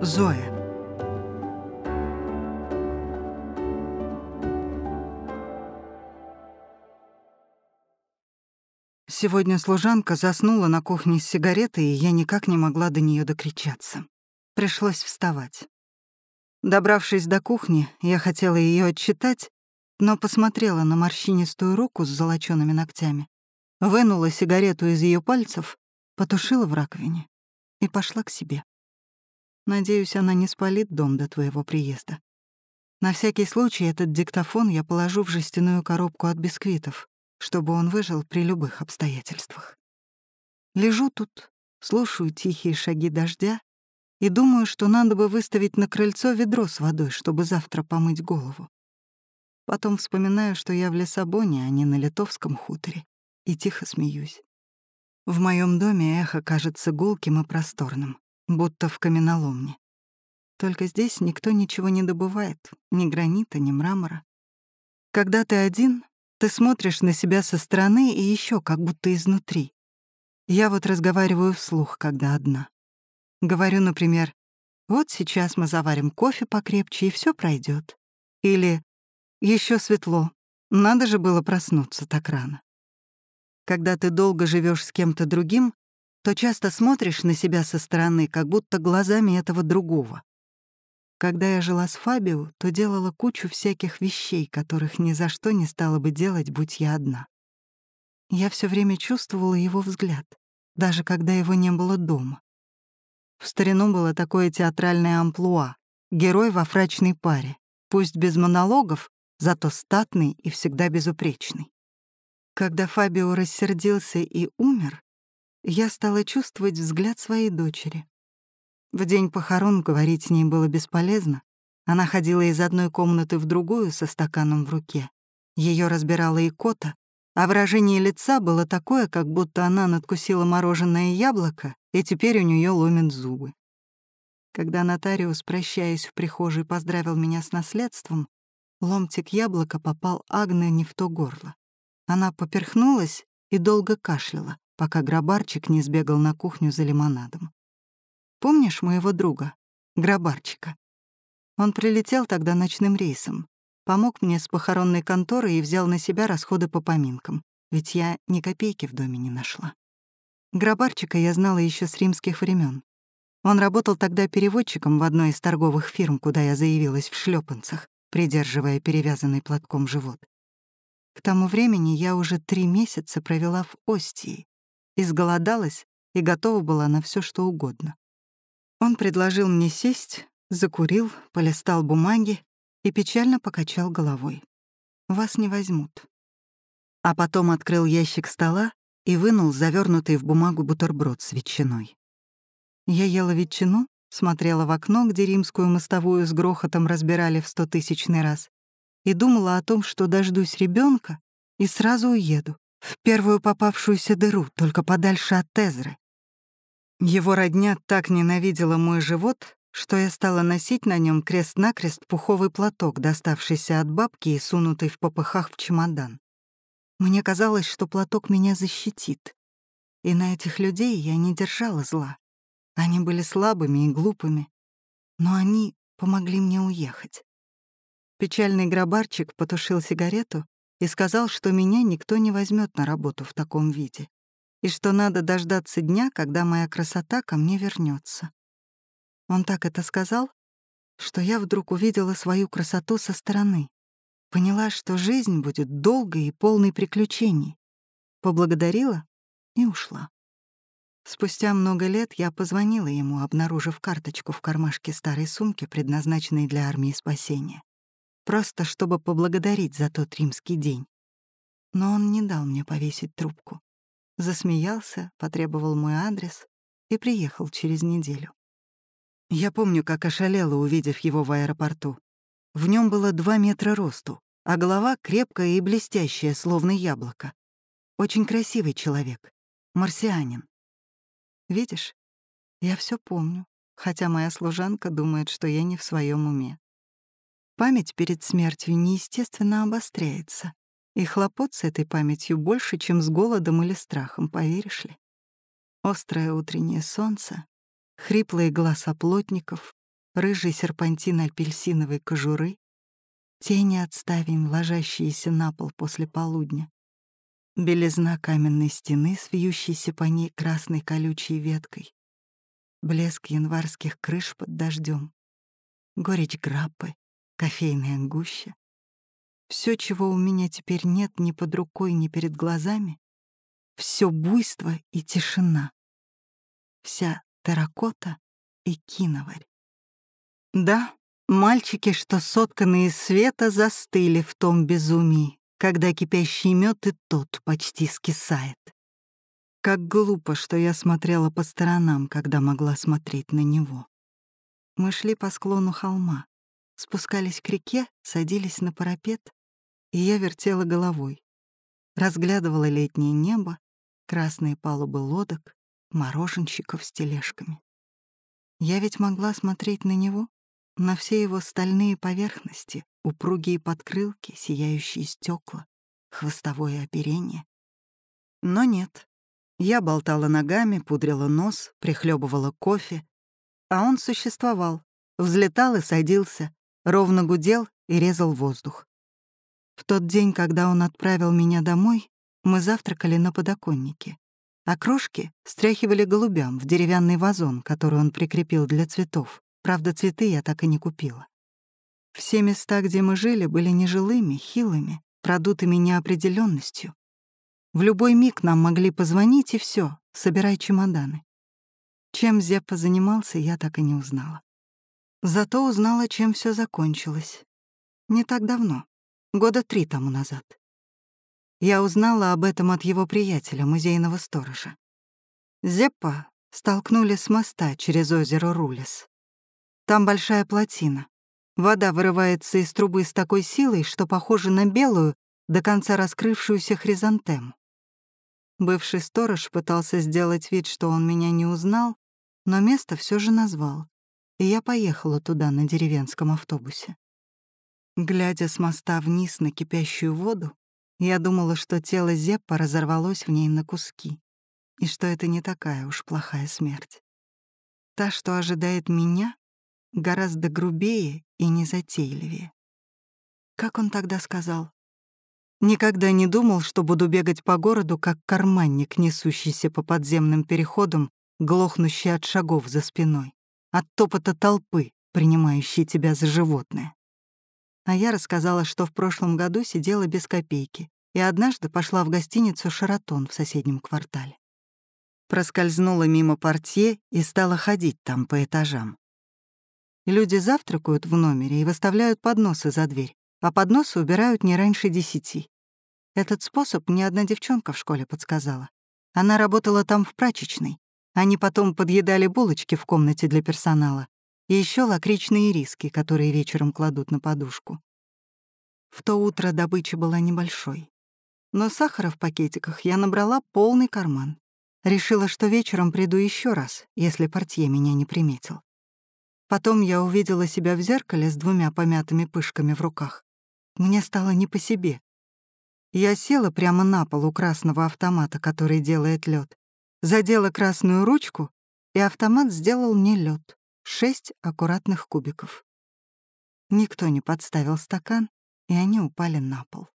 Зоя. Сегодня служанка заснула на кухне с сигаретой, и я никак не могла до нее докричаться. Пришлось вставать. Добравшись до кухни, я хотела ее отчитать, но посмотрела на морщинистую руку с золочёными ногтями, вынула сигарету из ее пальцев, потушила в раковине и пошла к себе. Надеюсь, она не спалит дом до твоего приезда. На всякий случай этот диктофон я положу в жестяную коробку от бисквитов, чтобы он выжил при любых обстоятельствах. Лежу тут, слушаю тихие шаги дождя и думаю, что надо бы выставить на крыльцо ведро с водой, чтобы завтра помыть голову. Потом вспоминаю, что я в Лиссабоне, а не на литовском хуторе, и тихо смеюсь. В моем доме эхо кажется гулким и просторным будто в каменоломне. Только здесь никто ничего не добывает, ни гранита, ни мрамора. Когда ты один, ты смотришь на себя со стороны и еще как будто изнутри. Я вот разговариваю вслух, когда одна. Говорю, например, «Вот сейчас мы заварим кофе покрепче, и все пройдет. Или еще светло, надо же было проснуться так рано». Когда ты долго живешь с кем-то другим, то часто смотришь на себя со стороны, как будто глазами этого другого. Когда я жила с Фабио, то делала кучу всяких вещей, которых ни за что не стала бы делать, будь я одна. Я все время чувствовала его взгляд, даже когда его не было дома. В старину было такое театральное амплуа — герой во фрачной паре, пусть без монологов, зато статный и всегда безупречный. Когда Фабио рассердился и умер, я стала чувствовать взгляд своей дочери. В день похорон говорить с ней было бесполезно. Она ходила из одной комнаты в другую со стаканом в руке. Ее разбирала икота, а выражение лица было такое, как будто она надкусила мороженое яблоко, и теперь у нее ломят зубы. Когда нотариус, прощаясь в прихожей, поздравил меня с наследством, ломтик яблока попал Агне не в то горло. Она поперхнулась и долго кашляла пока грабарчик не сбегал на кухню за лимонадом. Помнишь моего друга, грабарчика? Он прилетел тогда ночным рейсом, помог мне с похоронной конторой и взял на себя расходы по поминкам, ведь я ни копейки в доме не нашла. Грабарчика я знала еще с римских времен. Он работал тогда переводчиком в одной из торговых фирм, куда я заявилась в шлепанцах, придерживая перевязанный платком живот. К тому времени я уже три месяца провела в Остии, изголодалась и готова была на все, что угодно. Он предложил мне сесть, закурил, полистал бумаги и печально покачал головой. «Вас не возьмут». А потом открыл ящик стола и вынул завернутый в бумагу бутерброд с ветчиной. Я ела ветчину, смотрела в окно, где римскую мостовую с грохотом разбирали в стотысячный раз, и думала о том, что дождусь ребенка и сразу уеду, в первую попавшуюся дыру, только подальше от Тезры. Его родня так ненавидела мой живот, что я стала носить на нем крест-накрест пуховый платок, доставшийся от бабки и сунутый в попыхах в чемодан. Мне казалось, что платок меня защитит. И на этих людей я не держала зла. Они были слабыми и глупыми, но они помогли мне уехать. Печальный грабарчик потушил сигарету и сказал, что меня никто не возьмет на работу в таком виде, и что надо дождаться дня, когда моя красота ко мне вернется. Он так это сказал, что я вдруг увидела свою красоту со стороны, поняла, что жизнь будет долгой и полной приключений, поблагодарила и ушла. Спустя много лет я позвонила ему, обнаружив карточку в кармашке старой сумки, предназначенной для армии спасения просто чтобы поблагодарить за тот римский день. Но он не дал мне повесить трубку. Засмеялся, потребовал мой адрес и приехал через неделю. Я помню, как ошалела, увидев его в аэропорту. В нем было два метра росту, а голова крепкая и блестящая, словно яблоко. Очень красивый человек, марсианин. Видишь, я все помню, хотя моя служанка думает, что я не в своем уме. Память перед смертью неестественно обостряется, и хлопот с этой памятью больше, чем с голодом или страхом, поверишь ли? Острое утреннее солнце, хриплый глаз оплотников, рыжий серпантин апельсиновой кожуры, тени от ставень, ложащиеся на пол после полудня, белизна каменной стены с вьющейся по ней красной колючей веткой, блеск январских крыш под дождем, горечь граппы, кофейная гуща. Все, чего у меня теперь нет ни под рукой, ни перед глазами, все буйство и тишина, вся терракота и киноварь. Да, мальчики, что сотканы из света, застыли в том безумии, когда кипящий мед и тот почти скисает. Как глупо, что я смотрела по сторонам, когда могла смотреть на него. Мы шли по склону холма, спускались к реке, садились на парапет, и я вертела головой. Разглядывала летнее небо, красные палубы лодок, мороженщиков с тележками. Я ведь могла смотреть на него, на все его стальные поверхности, упругие подкрылки, сияющие стекла, хвостовое оперение. Но нет. Я болтала ногами, пудрила нос, прихлебывала кофе, а он существовал, взлетал и садился, ровно гудел и резал воздух. В тот день, когда он отправил меня домой, мы завтракали на подоконнике, а крошки стряхивали голубям в деревянный вазон, который он прикрепил для цветов. Правда, цветы я так и не купила. Все места, где мы жили, были нежилыми, хилыми, продутыми неопределенностью. В любой миг нам могли позвонить, и все, собирай чемоданы. Чем Зеппа занимался, я так и не узнала. Зато узнала, чем все закончилось. Не так давно, года три тому назад. Я узнала об этом от его приятеля, музейного сторожа. Зеппа столкнули с моста через озеро Рулес. Там большая плотина. Вода вырывается из трубы с такой силой, что похожа на белую, до конца раскрывшуюся хризантему. Бывший сторож пытался сделать вид, что он меня не узнал, но место все же назвал, и я поехала туда на деревенском автобусе. Глядя с моста вниз на кипящую воду, я думала, что тело Зеппа разорвалось в ней на куски, и что это не такая уж плохая смерть. Та, что ожидает меня, гораздо грубее и незатейливее. Как он тогда сказал? Никогда не думал, что буду бегать по городу, как карманник, несущийся по подземным переходам, глохнущий от шагов за спиной, от топота толпы, принимающей тебя за животное. А я рассказала, что в прошлом году сидела без копейки и однажды пошла в гостиницу «Шаратон» в соседнем квартале. Проскользнула мимо портье и стала ходить там по этажам. Люди завтракают в номере и выставляют подносы за дверь, а подносы убирают не раньше десяти. Этот способ мне одна девчонка в школе подсказала. Она работала там в прачечной. Они потом подъедали булочки в комнате для персонала и еще лакричные риски, которые вечером кладут на подушку. В то утро добыча была небольшой. Но сахара в пакетиках я набрала полный карман. Решила, что вечером приду еще раз, если портье меня не приметил. Потом я увидела себя в зеркале с двумя помятыми пышками в руках. Мне стало не по себе. Я села прямо на пол у красного автомата, который делает лед, задела красную ручку, и автомат сделал мне лед, шесть аккуратных кубиков. Никто не подставил стакан, и они упали на пол.